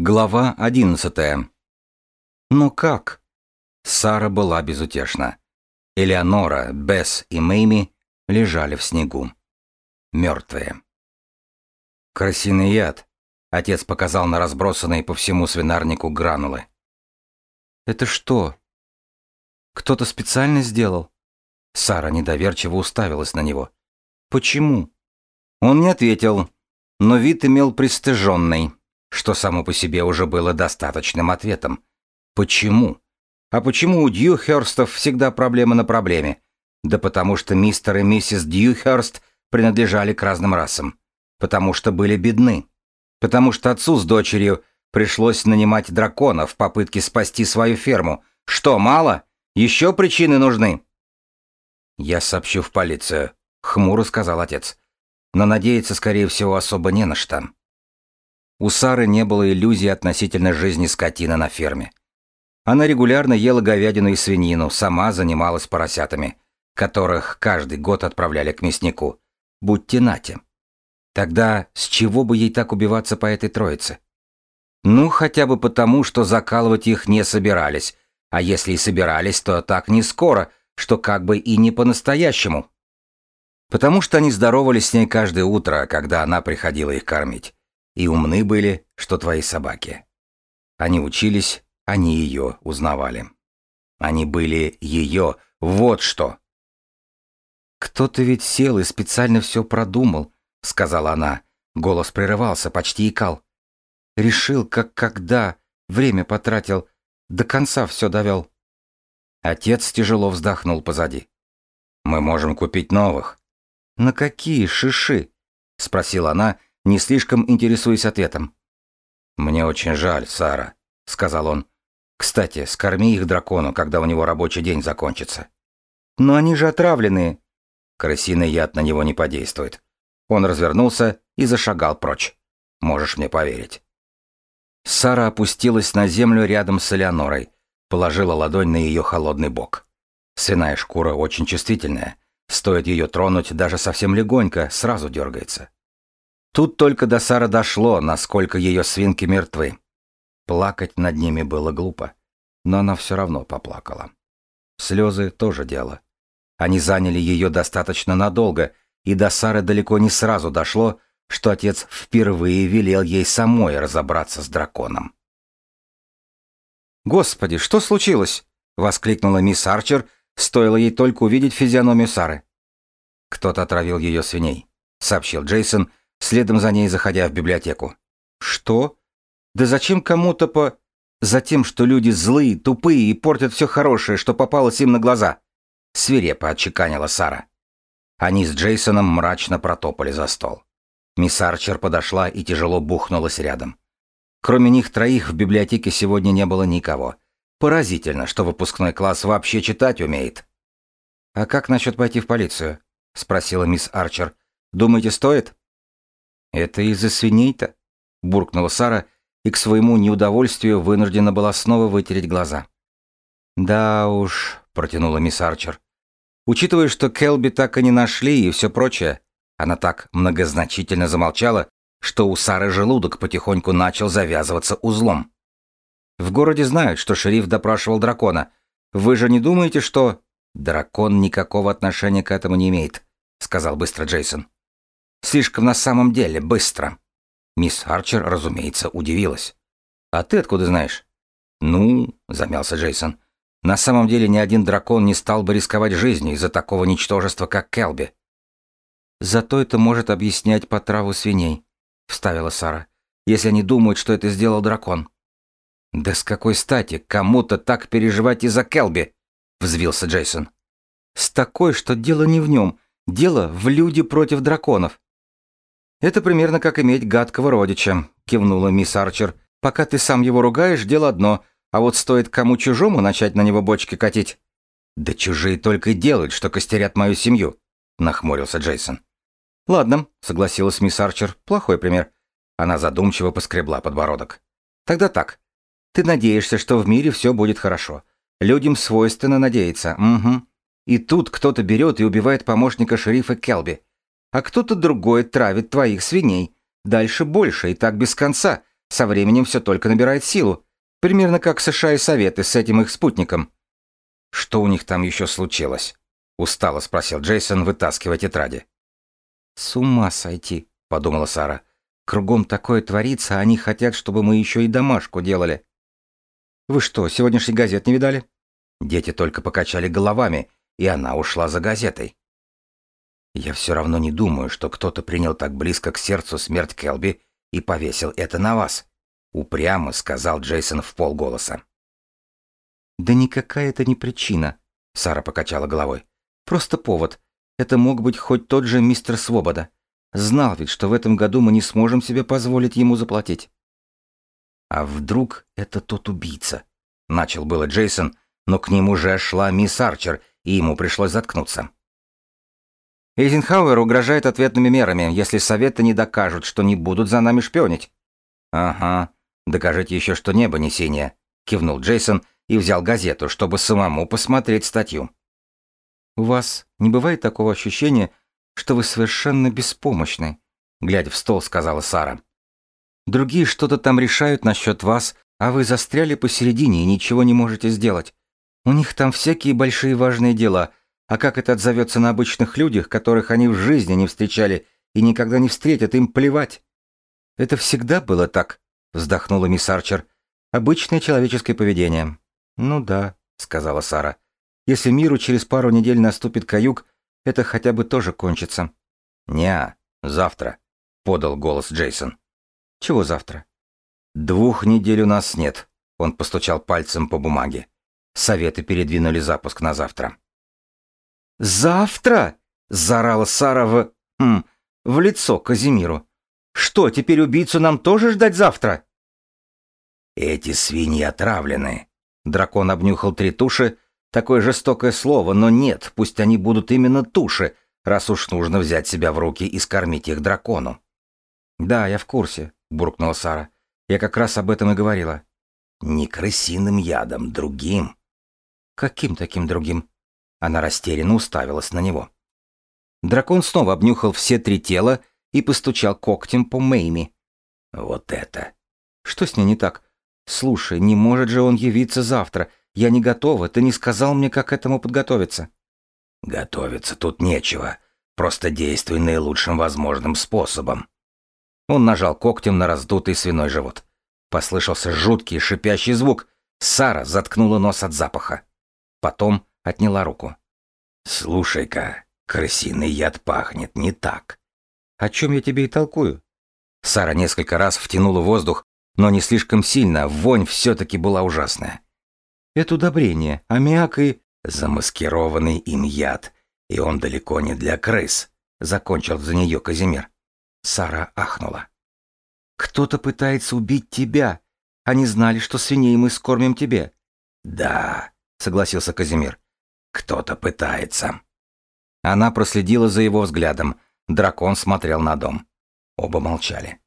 Глава одиннадцатая. Ну как? Сара была безутешна. Элеонора, Бесс и Мэйми лежали в снегу. Мертвые. Крысиный яд. Отец показал на разбросанные по всему свинарнику гранулы. Это что? Кто-то специально сделал? Сара недоверчиво уставилась на него. Почему? Он не ответил, но вид имел пристыженный что само по себе уже было достаточным ответом. Почему? А почему у Дьюхерстов всегда проблема на проблеме? Да потому что мистер и миссис Дьюхерст принадлежали к разным расам. Потому что были бедны. Потому что отцу с дочерью пришлось нанимать дракона в попытке спасти свою ферму. Что, мало? Еще причины нужны. Я сообщу в полицию, хмуро сказал отец. Но надеяться, скорее всего, особо не на что. У Сары не было иллюзий относительно жизни скотины на ферме. Она регулярно ела говядину и свинину, сама занималась поросятами, которых каждый год отправляли к мяснику. Будьте нате. Тогда с чего бы ей так убиваться по этой троице? Ну, хотя бы потому, что закалывать их не собирались, а если и собирались, то так не скоро, что как бы и не по-настоящему. Потому что они здоровались с ней каждое утро, когда она приходила их кормить и умны были, что твои собаки. Они учились, они ее узнавали. Они были ее, вот что. «Кто-то ведь сел и специально все продумал», — сказала она. Голос прерывался, почти икал. «Решил, как когда, время потратил, до конца все довел». Отец тяжело вздохнул позади. «Мы можем купить новых». «На какие шиши?» — спросила она, не слишком интересуясь ответом. «Мне очень жаль, Сара», — сказал он. «Кстати, скорми их дракону, когда у него рабочий день закончится». «Но они же отравленные». Крысиный яд на него не подействует. Он развернулся и зашагал прочь. Можешь мне поверить. Сара опустилась на землю рядом с Элеонорой, положила ладонь на ее холодный бок. Свиная шкура очень чувствительная. Стоит ее тронуть, даже совсем легонько, сразу дергается. Тут только до Сары дошло, насколько ее свинки мертвы. Плакать над ними было глупо, но она все равно поплакала. Слезы тоже дело. Они заняли ее достаточно надолго, и до Сары далеко не сразу дошло, что отец впервые велел ей самой разобраться с драконом. «Господи, что случилось?» — воскликнула мисс Арчер, стоило ей только увидеть физиономию Сары. «Кто-то отравил ее свиней», — сообщил Джейсон, следом за ней заходя в библиотеку. «Что? Да зачем кому-то по...» «Затем, что люди злые, тупые и портят все хорошее, что попалось им на глаза», — свирепо отчеканила Сара. Они с Джейсоном мрачно протопали за стол. Мисс Арчер подошла и тяжело бухнулась рядом. Кроме них троих в библиотеке сегодня не было никого. Поразительно, что выпускной класс вообще читать умеет. «А как насчет пойти в полицию?» — спросила мисс Арчер. «Думаете, стоит?» «Это из-за свиней-то?» — буркнула Сара и к своему неудовольствию вынуждена была снова вытереть глаза. «Да уж», — протянула мисс Арчер. «Учитывая, что Келби так и не нашли и все прочее», она так многозначительно замолчала, что у Сары желудок потихоньку начал завязываться узлом. «В городе знают, что шериф допрашивал дракона. Вы же не думаете, что...» «Дракон никакого отношения к этому не имеет», — сказал быстро Джейсон. Слишком на самом деле быстро. Мисс Арчер, разумеется, удивилась. «А ты откуда знаешь?» «Ну», — замялся Джейсон, — «на самом деле ни один дракон не стал бы рисковать жизнью из-за такого ничтожества, как Келби». «Зато это может объяснять потраву свиней», — вставила Сара, «если они думают, что это сделал дракон». «Да с какой стати кому-то так переживать из-за Келби?» — взвился Джейсон. «С такой, что дело не в нем, дело в люди против драконов». «Это примерно как иметь гадкого родича», — кивнула мисс Арчер. «Пока ты сам его ругаешь, дело одно, а вот стоит кому чужому начать на него бочки катить». «Да чужие только и делают, что костерят мою семью», — нахмурился Джейсон. «Ладно», — согласилась мисс Арчер. «Плохой пример». Она задумчиво поскребла подбородок. «Тогда так. Ты надеешься, что в мире все будет хорошо. Людям свойственно надеяться. Угу. И тут кто-то берет и убивает помощника шерифа Келби а кто-то другой травит твоих свиней. Дальше больше, и так без конца, Со временем все только набирает силу. Примерно как США и Советы с этим их спутником. Что у них там еще случилось? Устало спросил Джейсон, вытаскивая тетради. С ума сойти, подумала Сара. Кругом такое творится, а они хотят, чтобы мы еще и домашку делали. Вы что, сегодняшний газет не видали? Дети только покачали головами, и она ушла за газетой. Я все равно не думаю, что кто-то принял так близко к сердцу смерть Келби и повесил это на вас, упрямо сказал Джейсон в полголоса. Да никакая это не причина, Сара покачала головой. Просто повод. Это мог быть хоть тот же мистер Свобода. Знал ведь, что в этом году мы не сможем себе позволить ему заплатить. А вдруг это тот убийца? Начал было Джейсон, но к нему уже шла мисс Арчер, и ему пришлось заткнуться. Эйзенхауэр угрожает ответными мерами, если советы не докажут, что не будут за нами шпионить. Ага, докажите еще, что небо не синее, кивнул Джейсон и взял газету, чтобы самому посмотреть статью. У вас не бывает такого ощущения, что вы совершенно беспомощны, глядя в стол, сказала Сара. Другие что-то там решают насчет вас, а вы застряли посередине и ничего не можете сделать. У них там всякие большие важные дела, а как это отзовется на обычных людях, которых они в жизни не встречали и никогда не встретят, им плевать. Это всегда было так, вздохнула мисс Арчер. Обычное человеческое поведение. Ну да, сказала Сара. Если миру через пару недель наступит каюк, это хотя бы тоже кончится. Не, завтра, подал голос Джейсон. Чего завтра? Двух недель у нас нет. Он постучал пальцем по бумаге. Советы передвинули запуск на завтра. «Завтра?» — заорала Сара в... Хм, в лицо Казимиру. «Что, теперь убийцу нам тоже ждать завтра?» «Эти свиньи отравлены». Дракон обнюхал три туши. Такое жестокое слово, но нет, пусть они будут именно туши, раз уж нужно взять себя в руки и скормить их дракону. «Да, я в курсе», — буркнула Сара. «Я как раз об этом и говорила». «Не крысиным ядом, другим». «Каким таким другим?» Она растерянно уставилась на него. Дракон снова обнюхал все три тела и постучал когтем по Мэйми. «Вот это!» «Что с ней не так? Слушай, не может же он явиться завтра. Я не готова, ты не сказал мне, как к этому подготовиться». «Готовиться тут нечего. Просто действуй наилучшим возможным способом». Он нажал когтем на раздутый свиной живот. Послышался жуткий шипящий звук. Сара заткнула нос от запаха. Потом отняла руку. «Слушай-ка, крысиный яд пахнет не так». «О чем я тебе и толкую?» Сара несколько раз втянула воздух, но не слишком сильно, вонь все-таки была ужасная. «Это удобрение, аммиак и...» «Замаскированный им яд, и он далеко не для крыс», — закончил за нее Казимир. Сара ахнула. «Кто-то пытается убить тебя. Они знали, что свиней мы скормим тебе». «Да», — согласился Казимир. Кто-то пытается. Она проследила за его взглядом. Дракон смотрел на дом. Оба молчали.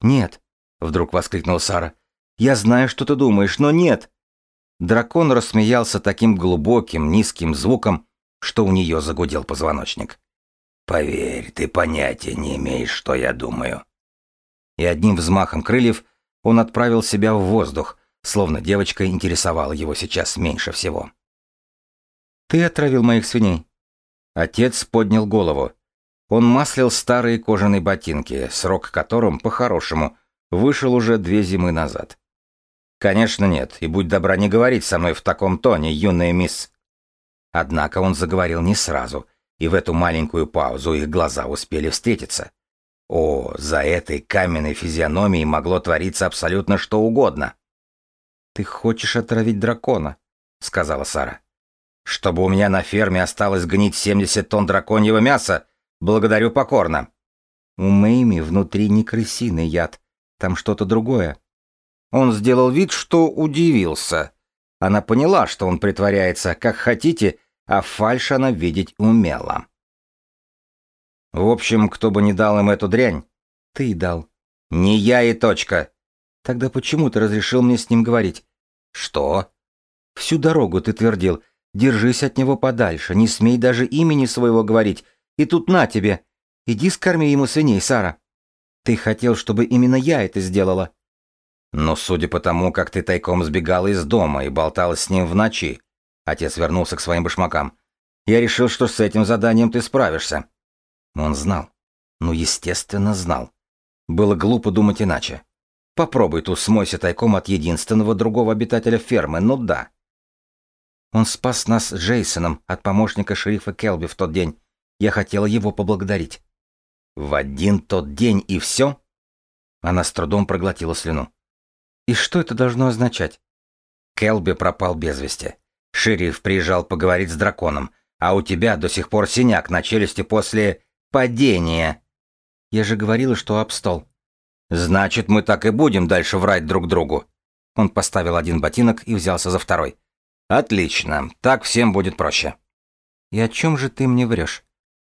«Нет», — вдруг воскликнула Сара. «Я знаю, что ты думаешь, но нет!» Дракон рассмеялся таким глубоким, низким звуком, что у нее загудел позвоночник. «Поверь, ты понятия не имеешь, что я думаю». И одним взмахом крыльев он отправил себя в воздух, словно девочка интересовала его сейчас меньше всего. Ты отравил моих свиней. Отец поднял голову. Он маслил старые кожаные ботинки, срок которым, по-хорошему, вышел уже две зимы назад. Конечно, нет, и будь добра не говорить со мной в таком тоне, юная мисс. Однако он заговорил не сразу, и в эту маленькую паузу их глаза успели встретиться. О, за этой каменной физиономией могло твориться абсолютно что угодно. «Ты хочешь отравить дракона», — сказала Сара. Чтобы у меня на ферме осталось гнить 70 тонн драконьего мяса, благодарю покорно. У Мэйми внутри не крысиный яд, там что-то другое. Он сделал вид, что удивился. Она поняла, что он притворяется, как хотите, а фальшь она видеть умела. В общем, кто бы не дал им эту дрянь, ты дал. Не я и точка. Тогда почему ты разрешил мне с ним говорить? Что? Всю дорогу ты твердил, Держись от него подальше, не смей даже имени своего говорить. И тут на тебе. Иди скорми ему свиней, Сара. Ты хотел, чтобы именно я это сделала. Но судя по тому, как ты тайком сбегала из дома и болталась с ним в ночи, отец вернулся к своим башмакам, я решил, что с этим заданием ты справишься. Он знал. Ну, естественно, знал. Было глупо думать иначе. Попробуй тут смойся тайком от единственного другого обитателя фермы, ну да. Он спас нас с Джейсоном от помощника шерифа Келби в тот день. Я хотела его поблагодарить. В один тот день и все? Она с трудом проглотила слюну. И что это должно означать? Келби пропал без вести. Шериф приезжал поговорить с драконом, а у тебя до сих пор синяк на челюсти после падения. Я же говорила, что об стол. Значит, мы так и будем дальше врать друг другу. Он поставил один ботинок и взялся за второй. Отлично, так всем будет проще. И о чем же ты мне врешь?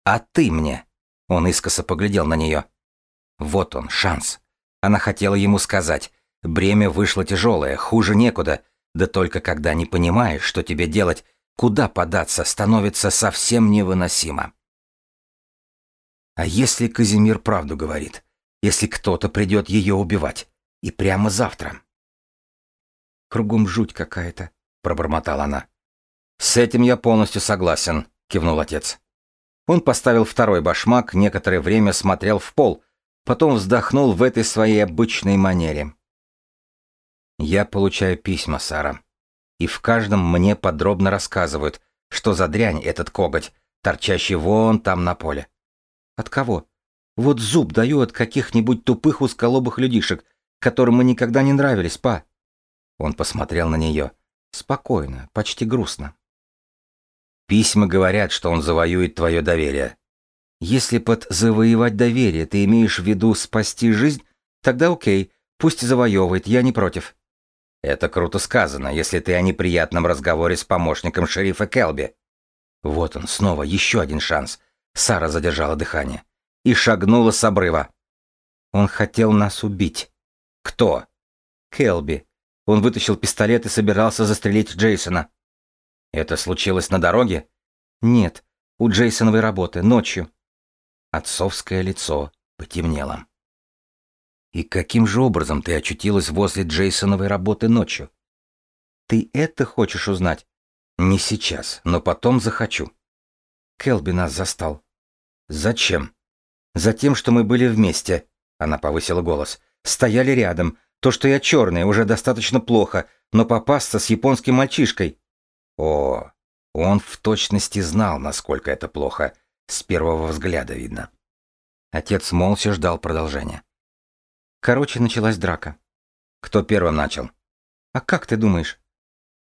А ты мне. Он искоса поглядел на нее. Вот он, шанс. Она хотела ему сказать. Бремя вышло тяжелое, хуже некуда. Да только когда не понимаешь, что тебе делать, куда податься, становится совсем невыносимо. А если Казимир правду говорит? Если кто-то придет ее убивать? И прямо завтра? Кругом жуть какая-то, пробормотала она. С этим я полностью согласен, кивнул отец. Он поставил второй башмак, некоторое время смотрел в пол, потом вздохнул в этой своей обычной манере. Я получаю письма, Сара. И в каждом мне подробно рассказывают, что за дрянь этот коготь, торчащий вон там на поле. От кого? Вот зуб даю от каких-нибудь тупых узколобых людишек, которым мы никогда не нравились, па. Он посмотрел на нее. Спокойно, почти грустно. Письма говорят, что он завоюет твое доверие. Если под завоевать доверие ты имеешь в виду спасти жизнь, тогда окей, пусть завоевывает, я не против. Это круто сказано, если ты о неприятном разговоре с помощником шерифа Келби. Вот он, снова еще один шанс. Сара задержала дыхание. И шагнула с обрыва. Он хотел нас убить. Кто? Келби. Он вытащил пистолет и собирался застрелить Джейсона. Это случилось на дороге? Нет, у Джейсоновой работы, ночью. Отцовское лицо потемнело. И каким же образом ты очутилась возле Джейсоновой работы ночью? Ты это хочешь узнать? Не сейчас, но потом захочу. Келби нас застал. Зачем? Затем, что мы были вместе. Она повысила голос. Стояли рядом. То, что я черная, уже достаточно плохо, но попасться с японским мальчишкой. О, он в точности знал, насколько это плохо. С первого взгляда видно. Отец молча ждал продолжения. Короче, началась драка. Кто первым начал? А как ты думаешь?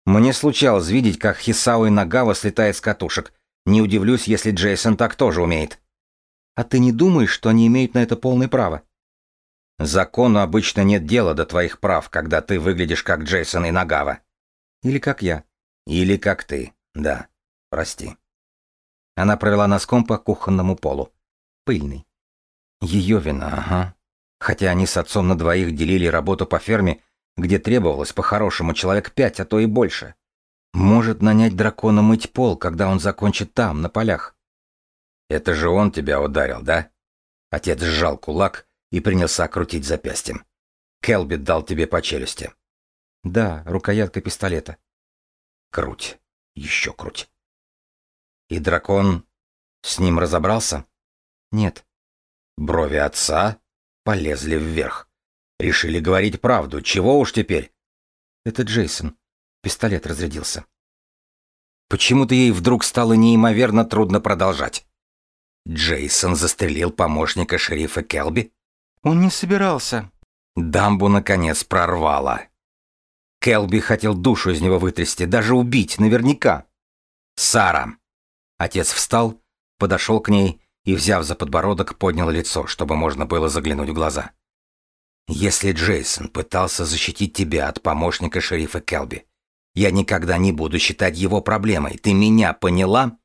Мне случалось видеть, как Хисао и Нагава слетает с катушек. Не удивлюсь, если Джейсон так тоже умеет. А ты не думаешь, что они имеют на это полное право? Закону обычно нет дела до твоих прав, когда ты выглядишь как Джейсон и Нагава. Или как я. Или как ты, да. Прости. Она провела носком по кухонному полу. Пыльный. Ее вина, ага. Хотя они с отцом на двоих делили работу по ферме, где требовалось по-хорошему человек пять, а то и больше. Может нанять дракона мыть пол, когда он закончит там, на полях. Это же он тебя ударил, да? Отец сжал кулак и принялся крутить запястьем. Келби дал тебе по челюсти. Да, рукоятка пистолета. Круть. Еще круть. И дракон с ним разобрался? Нет. Брови отца полезли вверх. Решили говорить правду. Чего уж теперь? Это Джейсон. Пистолет разрядился. Почему-то ей вдруг стало неимоверно трудно продолжать. Джейсон застрелил помощника шерифа Келби? Он не собирался. Дамбу, наконец, прорвало. Келби хотел душу из него вытрясти, даже убить, наверняка. Сара. Отец встал, подошел к ней и, взяв за подбородок, поднял лицо, чтобы можно было заглянуть в глаза. «Если Джейсон пытался защитить тебя от помощника шерифа Келби, я никогда не буду считать его проблемой. Ты меня поняла?»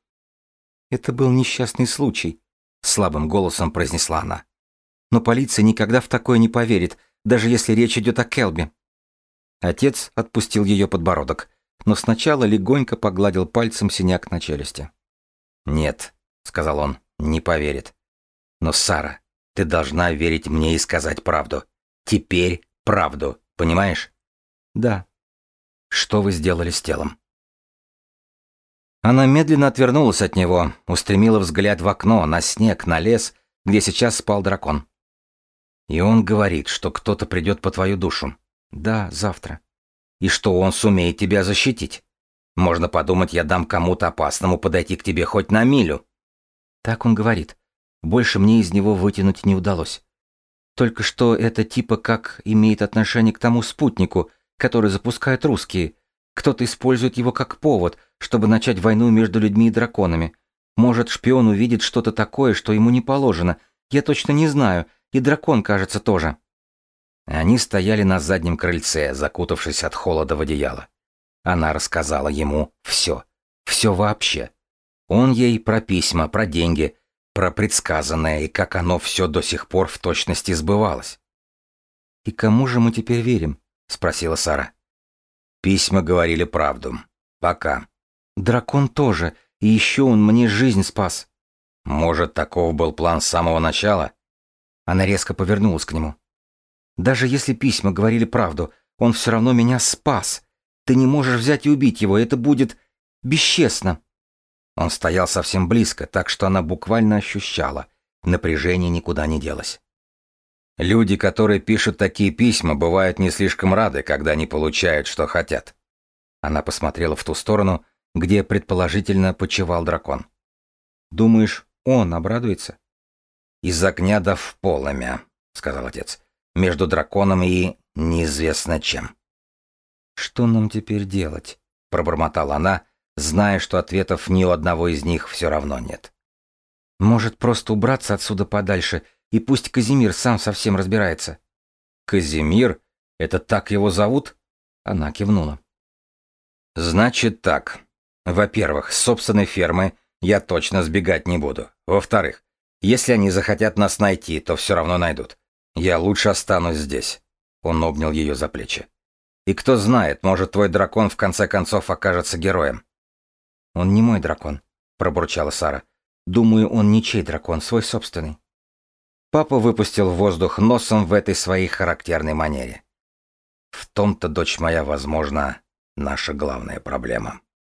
«Это был несчастный случай», — слабым голосом произнесла она. «Но полиция никогда в такое не поверит, даже если речь идет о Келби». Отец отпустил ее подбородок, но сначала легонько погладил пальцем синяк на челюсти. «Нет», — сказал он, не поверит. Но, Сара, ты должна верить мне и сказать правду. Теперь правду. Понимаешь? Да. Что вы сделали с телом? Она медленно отвернулась от него, устремила взгляд в окно, на снег, на лес, где сейчас спал дракон. И он говорит, что кто-то придет по твою душу. Да, завтра. И что он сумеет тебя защитить. Можно подумать, я дам кому-то опасному подойти к тебе хоть на милю. Так он говорит. Больше мне из него вытянуть не удалось. Только что это типа как имеет отношение к тому спутнику, который запускают русские. Кто-то использует его как повод, чтобы начать войну между людьми и драконами. Может, шпион увидит что-то такое, что ему не положено. Я точно не знаю, и дракон, кажется, тоже. Они стояли на заднем крыльце, закутавшись от холода в одеяло. Она рассказала ему все. Все вообще. Он ей про письма, про деньги, про предсказанное и как оно все до сих пор в точности сбывалось. «И кому же мы теперь верим?» — спросила Сара. Письма говорили правду. Пока. Дракон тоже, и еще он мне жизнь спас. Может, таков был план с самого начала? Она резко повернулась к нему. Даже если письма говорили правду, он все равно меня спас. Ты не можешь взять и убить его, это будет бесчестно. Он стоял совсем близко, так что она буквально ощущала. Напряжение никуда не делось. Люди, которые пишут такие письма, бывают не слишком рады, когда не получают, что хотят. Она посмотрела в ту сторону, где предположительно почевал дракон. «Думаешь, он обрадуется?» «Из огня да в полымя», — сказал отец. «Между драконом и неизвестно чем». «Что нам теперь делать?» — пробормотала она, зная, что ответов ни у одного из них все равно нет. «Может, просто убраться отсюда подальше, и пусть Казимир сам совсем разбирается?» «Казимир? Это так его зовут?» Она кивнула. «Значит так. Во-первых, с собственной фермы я точно сбегать не буду. Во-вторых, если они захотят нас найти, то все равно найдут. Я лучше останусь здесь». Он обнял ее за плечи. «И кто знает, может, твой дракон в конце концов окажется героем». «Он не мой дракон», — пробурчала Сара. «Думаю, он ничей дракон, свой собственный». Папа выпустил воздух носом в этой своей характерной манере. В том-то, дочь моя, возможно, наша главная проблема.